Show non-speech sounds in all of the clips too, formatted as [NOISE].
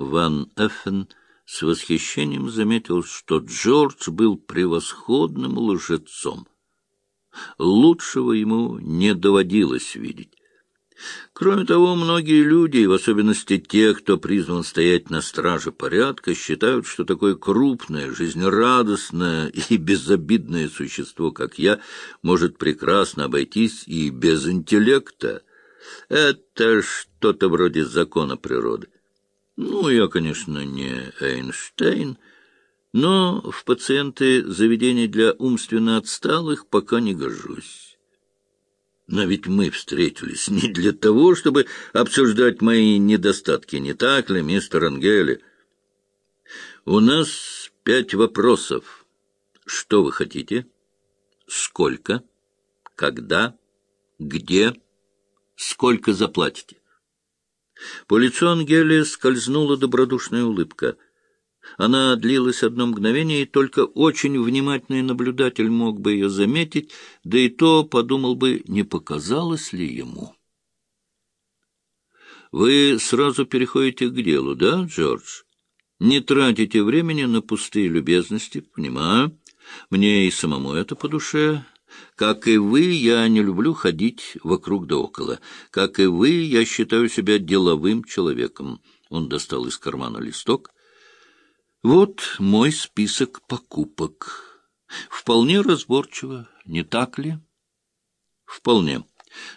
Ван Эффен с восхищением заметил, что Джордж был превосходным лжецом. Лучшего ему не доводилось видеть. Кроме того, многие люди, в особенности те, кто призван стоять на страже порядка, считают, что такое крупное, жизнерадостное и [LAUGHS] безобидное существо, как я, может прекрасно обойтись и без интеллекта. Это что-то вроде закона природы. Ну, я, конечно, не Эйнштейн, но в пациенты заведений для умственно отсталых пока не гожусь. Но ведь мы встретились не для того, чтобы обсуждать мои недостатки, не так ли, мистер Ангели? У нас пять вопросов. Что вы хотите? Сколько? Когда? Где? Сколько заплатите? По лицу Ангели скользнула добродушная улыбка — она длилась одно мгновение, и только очень внимательный наблюдатель мог бы ее заметить, да и то подумал бы, не показалось ли ему. «Вы сразу переходите к делу, да, Джордж? Не тратите времени на пустые любезности, понимаю. Мне и самому это по душе. Как и вы, я не люблю ходить вокруг да около. Как и вы, я считаю себя деловым человеком». Он достал из кармана листок — вот мой список покупок. Вполне разборчиво, не так ли? Вполне.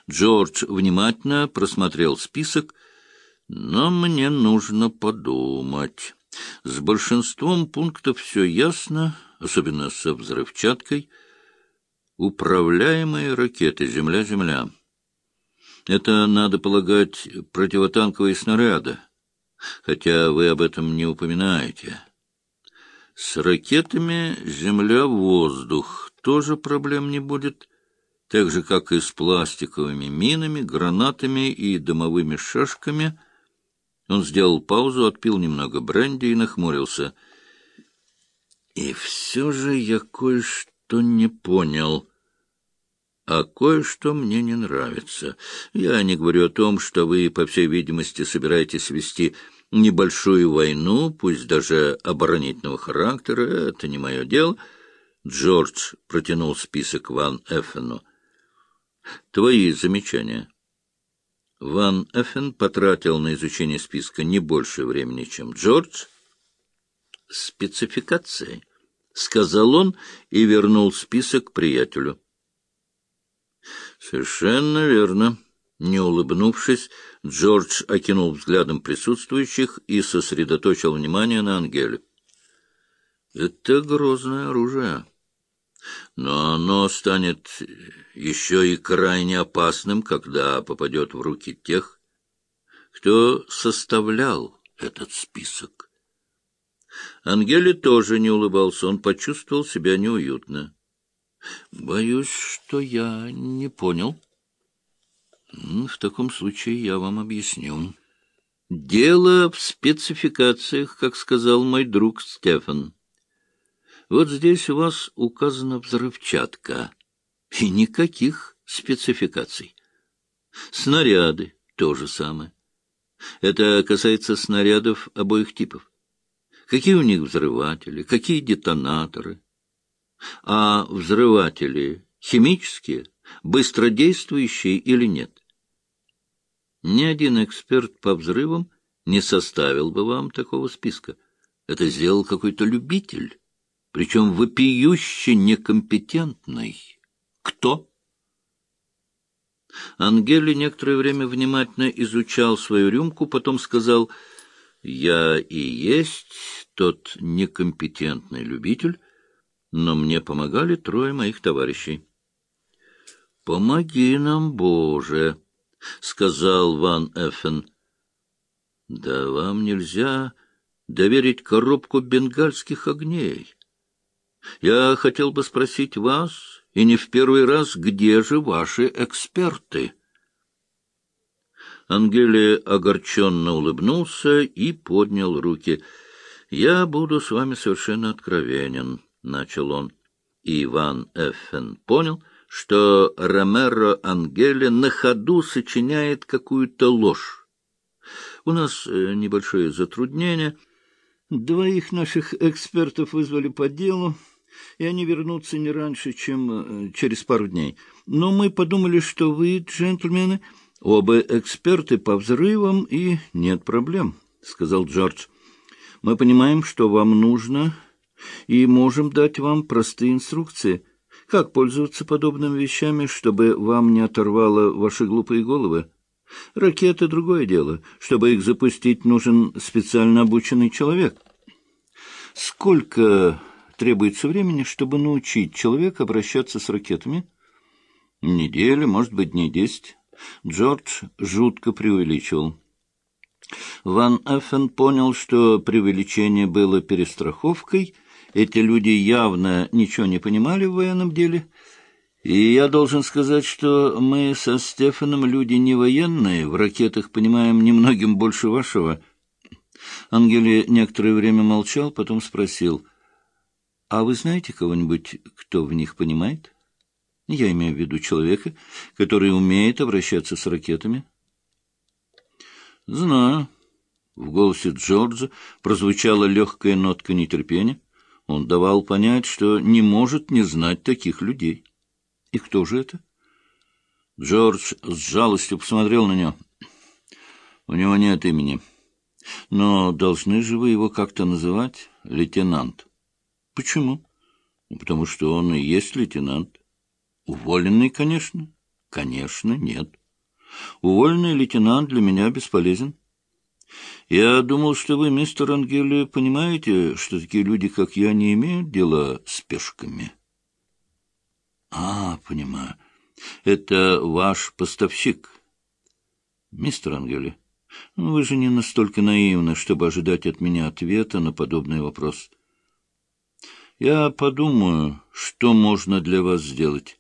Джордж внимательно просмотрел список, но мне нужно подумать. С большинством пунктов все ясно, особенно со взрывчаткой. Управляемые ракеты «Земля-Земля». Это, надо полагать, противотанковые снаряды, хотя вы об этом не упоминаете. С ракетами земля-воздух тоже проблем не будет, так же, как и с пластиковыми минами, гранатами и дымовыми шашками. Он сделал паузу, отпил немного бренди и нахмурился. И все же я кое-что не понял. А кое-что мне не нравится. Я не говорю о том, что вы, по всей видимости, собираетесь вести небольшую войну, пусть даже оборонительного характера, это не мое дело. Джордж протянул список Ван Эффену. Твои замечания. Ван Эффен потратил на изучение списка не больше времени, чем Джордж. Спецификации, — сказал он и вернул список приятелю. — Совершенно верно. Не улыбнувшись, Джордж окинул взглядом присутствующих и сосредоточил внимание на Ангеле. «Это грозное оружие, но оно станет еще и крайне опасным, когда попадет в руки тех, кто составлял этот список». Ангеле тоже не улыбался, он почувствовал себя неуютно. «Боюсь, что я не понял». В таком случае я вам объясню. Дело в спецификациях, как сказал мой друг Стефан. Вот здесь у вас указана взрывчатка. И никаких спецификаций. Снаряды — то же самое. Это касается снарядов обоих типов. Какие у них взрыватели, какие детонаторы. А взрыватели химические, быстродействующие или нет? Ни один эксперт по взрывам не составил бы вам такого списка. Это сделал какой-то любитель, причем вопиюще некомпетентный. Кто? Ангели некоторое время внимательно изучал свою рюмку, потом сказал, «Я и есть тот некомпетентный любитель, но мне помогали трое моих товарищей». «Помоги нам, Боже!» — сказал Ван Эффен. — Да вам нельзя доверить коробку бенгальских огней. Я хотел бы спросить вас, и не в первый раз, где же ваши эксперты? Ангелия огорченно улыбнулся и поднял руки. — Я буду с вами совершенно откровенен, — начал он. И Иван Эффен понял — что Ромеро Ангеле на ходу сочиняет какую-то ложь. У нас э, небольшое затруднение. Двоих наших экспертов вызвали по делу, и они вернутся не раньше, чем э, через пару дней. Но мы подумали, что вы, джентльмены, оба эксперты по взрывам, и нет проблем, — сказал Джордж. Мы понимаем, что вам нужно, и можем дать вам простые инструкции, как пользоваться подобными вещами, чтобы вам не оторвало ваши глупые головы. Ракеты — другое дело. Чтобы их запустить, нужен специально обученный человек. Сколько требуется времени, чтобы научить человека обращаться с ракетами? Неделя, может быть, дней десять. Джордж жутко преувеличивал. Ван Эффен понял, что преувеличение было перестраховкой. Эти люди явно ничего не понимали в военном деле. И я должен сказать, что мы со Стефаном люди не военные, в ракетах понимаем немногим больше вашего. Ангели некоторое время молчал, потом спросил, «А вы знаете кого-нибудь, кто в них понимает?» Я имею в виду человека, который умеет обращаться с ракетами. — Знаю. В голосе Джорджа прозвучала легкая нотка нетерпения. Он давал понять, что не может не знать таких людей. И кто же это? Джордж с жалостью посмотрел на него. У него нет имени. Но должны же вы его как-то называть лейтенант. Почему? Ну, потому что он и есть лейтенант. Уволенный, конечно? Конечно, нет. Уволенный лейтенант для меня бесполезен. Я думал, что вы, мистер Ангели, понимаете, что такие люди, как я, не имеют дела с пешками. А, понимаю. Это ваш поставщик. Мистер Ангели, вы же не настолько наивны, чтобы ожидать от меня ответа на подобный вопрос. Я подумаю, что можно для вас сделать.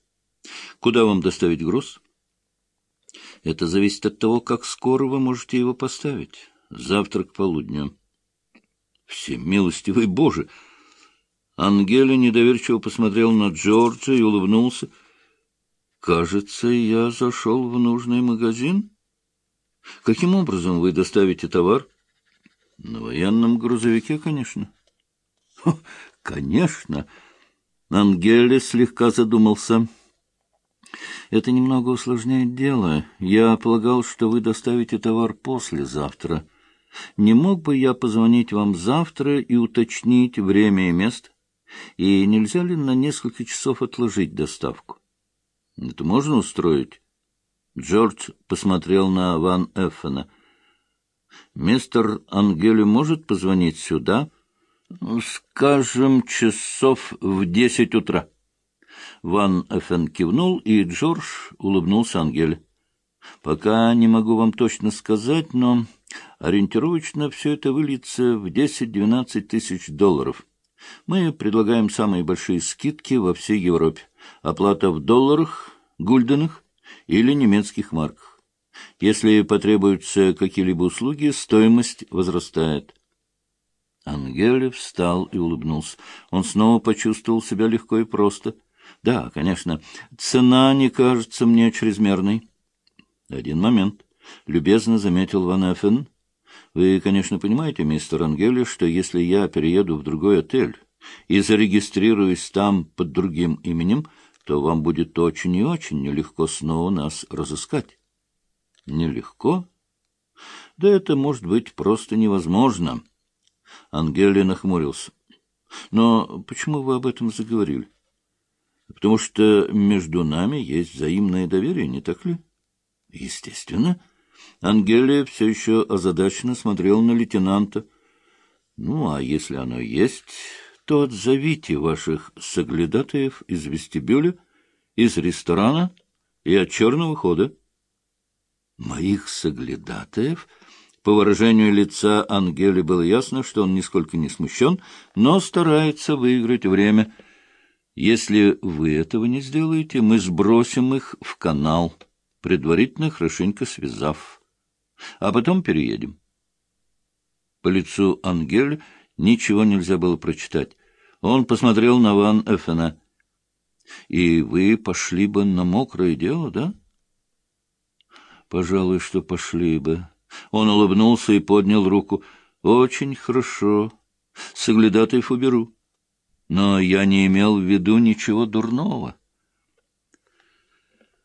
Куда вам доставить груз? Это зависит от того, как скоро вы можете его поставить. Завтра к полудню. Всемилостивый Боже! Ангеля недоверчиво посмотрел на Джорджа и улыбнулся. «Кажется, я зашел в нужный магазин. Каким образом вы доставите товар?» «На военном грузовике, конечно». «Конечно!» Ангеле слегка задумался. Это немного усложняет дело. Я полагал, что вы доставите товар послезавтра. Не мог бы я позвонить вам завтра и уточнить время и место? И нельзя ли на несколько часов отложить доставку? Это можно устроить? Джордж посмотрел на Ван Эффена. Мистер Ангели может позвонить сюда, скажем, часов в десять утра. Ван Эффен кивнул, и Джордж улыбнулся Ангеле. «Пока не могу вам точно сказать, но ориентировочно все это выльется в 10-12 тысяч долларов. Мы предлагаем самые большие скидки во всей Европе. Оплата в долларах, гульденах или немецких марках. Если потребуются какие-либо услуги, стоимость возрастает». Ангеле встал и улыбнулся. Он снова почувствовал себя легко и просто — да, конечно, цена не кажется мне чрезмерной. Один момент, — любезно заметил Ван Эффен. Вы, конечно, понимаете, мистер Ангели, что если я перееду в другой отель и зарегистрируюсь там под другим именем, то вам будет очень и очень нелегко снова нас разыскать. Нелегко? Да это может быть просто невозможно. Ангели нахмурился. Но почему вы об этом заговорили? потому что между нами есть взаимное доверие, не так ли? Естественно. Ангелия все еще озадаченно смотрел на лейтенанта. Ну, а если оно есть, то отзовите ваших соглядатаев из вестибюля, из ресторана и от черного хода. Моих соглядатаев? По выражению лица Ангели было ясно, что он нисколько не смущен, но старается выиграть время — если вы этого не сделаете, мы сбросим их в канал, предварительно хорошенько связав, а потом переедем. По лицу Ангеля ничего нельзя было прочитать. Он посмотрел на Ван Эффена. — И вы пошли бы на мокрое дело, да? — Пожалуй, что пошли бы. Он улыбнулся и поднял руку. «Очень хорошо. Соглядатаев уберу. Но я не имел в виду ничего дурного».